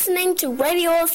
listening to Radio of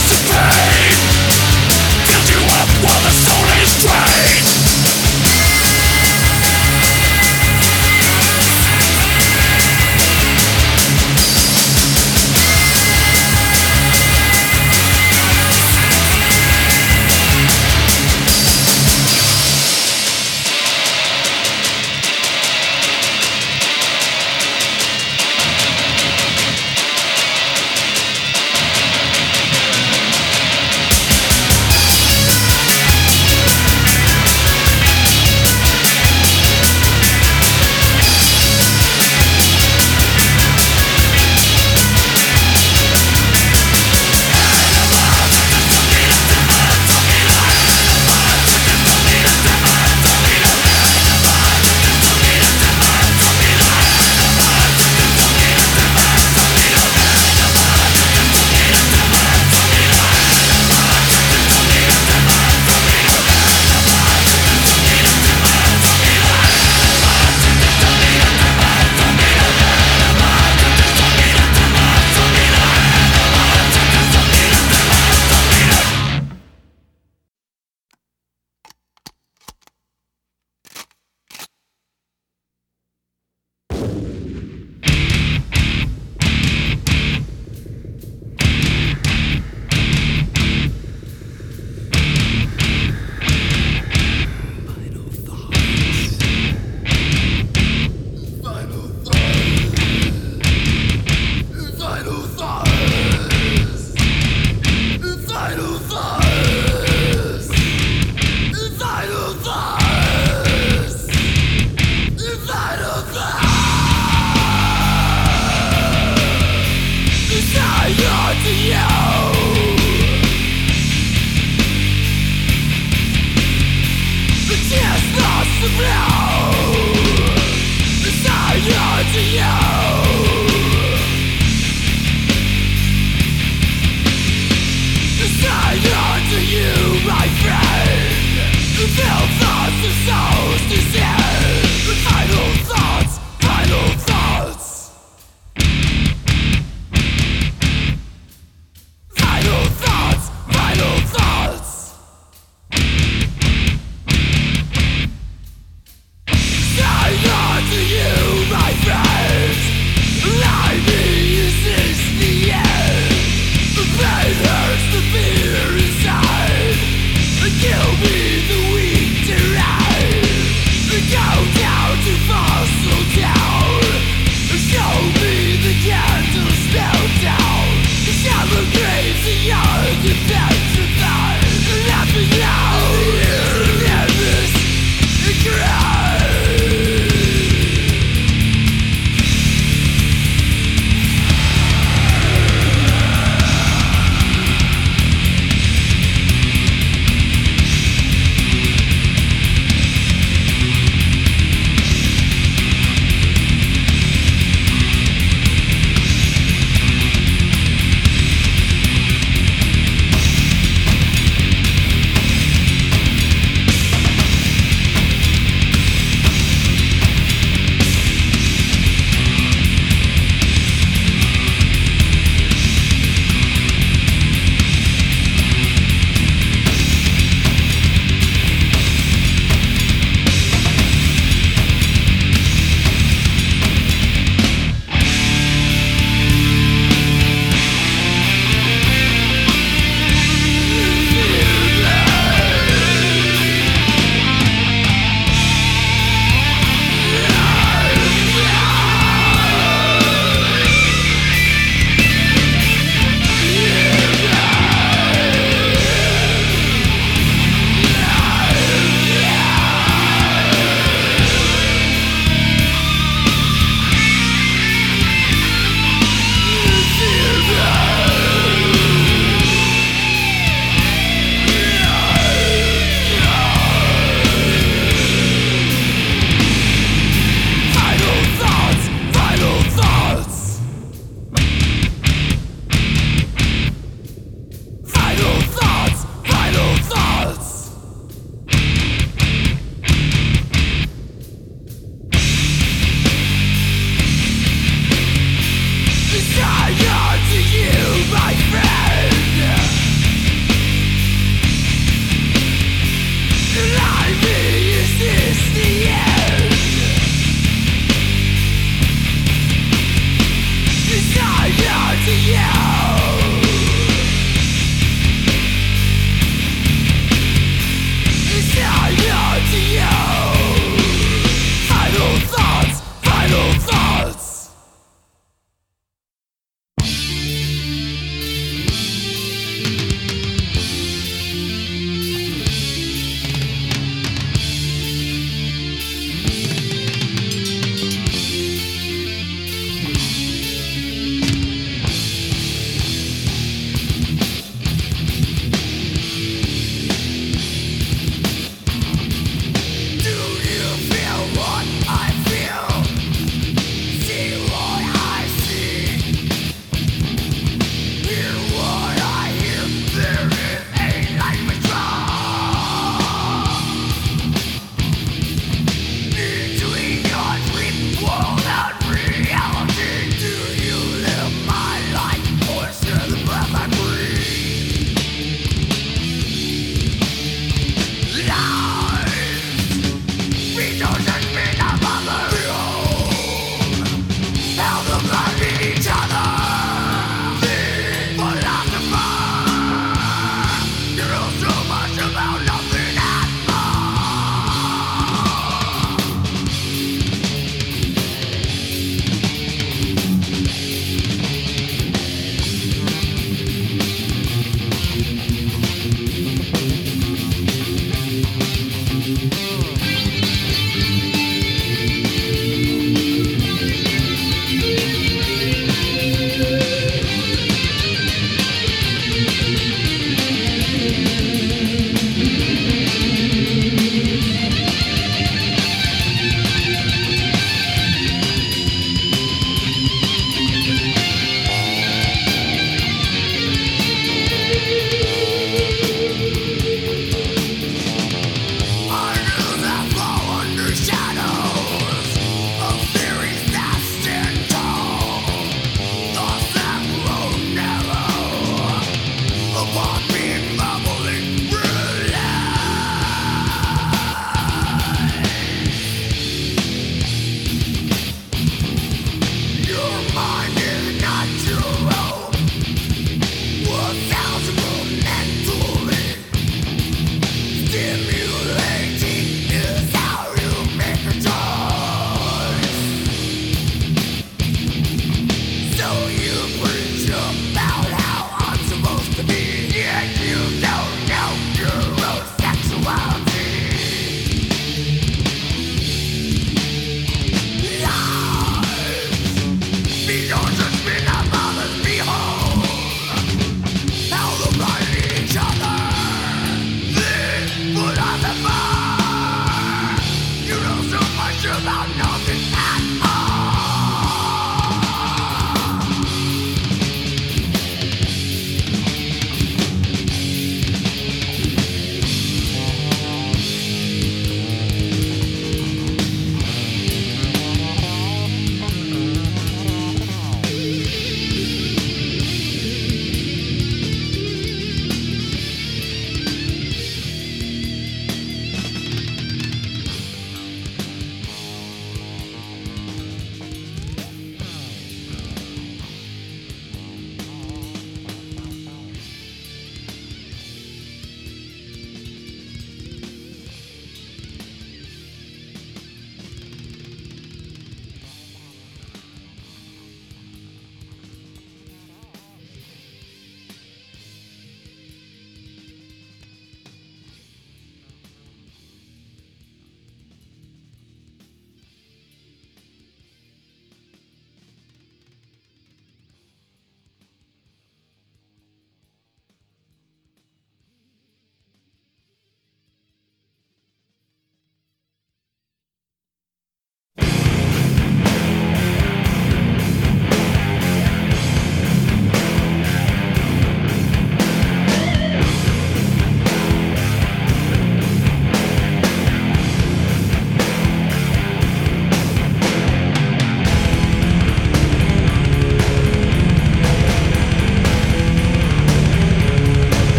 has to pay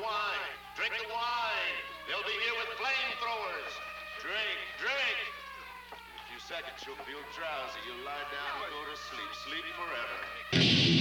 the wine. Drink the wine. They'll be here with flamethrowers. Drink, drink. In a few seconds, you'll feel drowsy. You'll lie down and go to sleep. Sleep forever.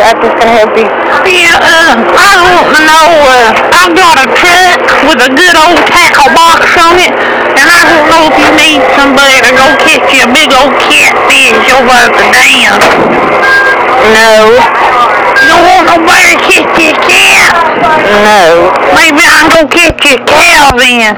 This actor's gonna help you. Yeah, uh, I want to know, uh, I've got a truck with a good old tackle box on it, and I don't know if you need somebody to go catch you a big old catfish over at the dam. No. You don't want nobody to catch you a cat? No. Maybe I can go catch you a cow then.